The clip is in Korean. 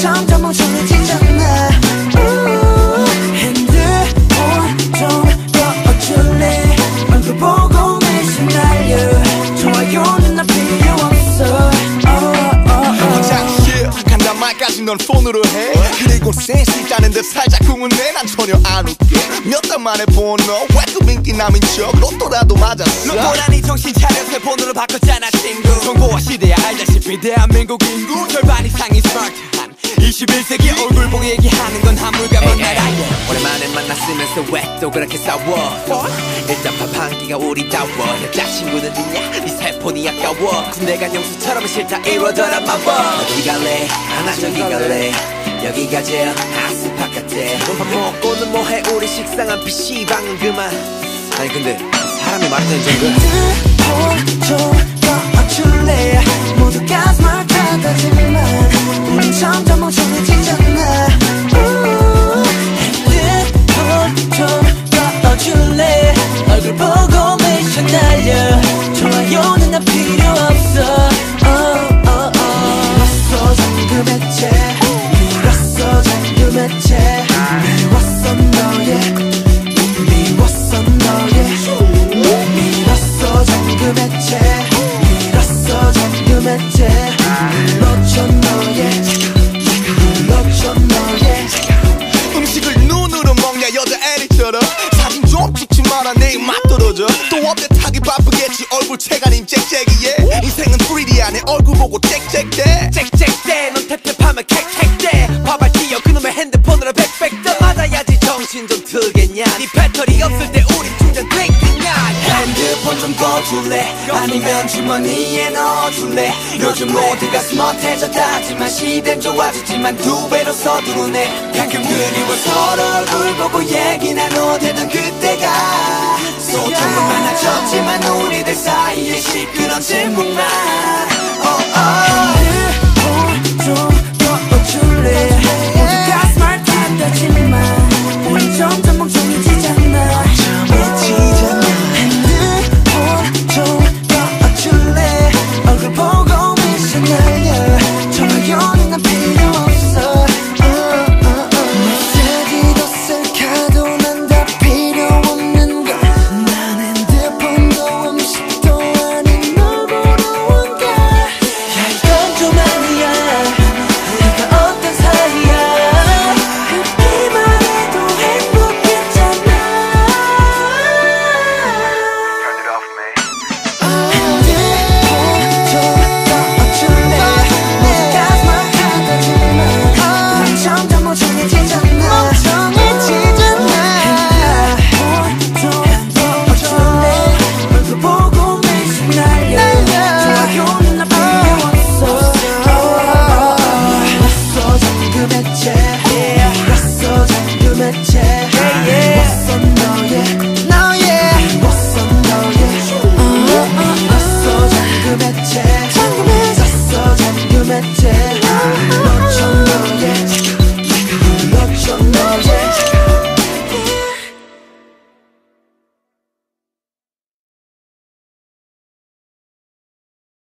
점점 멍청해지잖아 넌 폰으로 해. 그리고 센스 있다는 듯 살짝 궁은해 난 전혀 안 웃게. 몇 달 만에 본너 왜또 인기 남인 척 로또라도 맞았어. 넌 고라니 정신 차려서 폰으로 바꿨잖아 친구. 정보화 시대야 알다시피 대한민국 인구. 절반 이상이 스마트. 21세기 얼굴 보고 얘기하는 건 한물가만 나라 오랜만에 만났으면서 왜 또 그렇게 싸워? 일단 밥 한 끼가 우리 다워. 여자친구는 있냐? 네 세폰이 아까워. 군대 간 영수처럼 싫다 이러더라 마법 어디 갈래? 하나 저기 갈래? 여기가 제일 핫스팟 같아. 밥 먹고는 뭐해? 우리 식상한 PC방은 그만 아니 근데 사람이 많다는 정도 폰좀 꺼줄래 모두가 스마트하다지만 우린 점점 좀 찍지 마라 내일 맛 떨어져 또 업데이트하기 바쁘겠지? 얼굴 체가님 짹짹이에? 인생은 3D 안에 얼굴 보고 짹짹대. 짹짹대. 넌 탭탭하면 캑캑대. 밥알 띄어. 그놈의 핸드폰으로 백백대. 맞아야지 정신 좀 들겠냐? 네 배터리 없을 때 우리 충전 되겠냐? 핸드폰 좀 꺼줄래? 아니면 주머니에 넣어줄래? 요즘 모두가 스마트해졌다. 하지만 시대는 좋아졌지만 두 배로 서두르네. 가끔 그리워 서로 얼굴 보고 얘기 나눠대던 그때가 하지만 우리들 사이에 시끄러운 침묵만 oh, 한늘좀더 어줄래 모두 가슴을 닫아지만 우리 점점 멍청해지잖아. 한늘좀더 어줄래 얼굴 보고 미션 날려 정말 연애 난 필요 없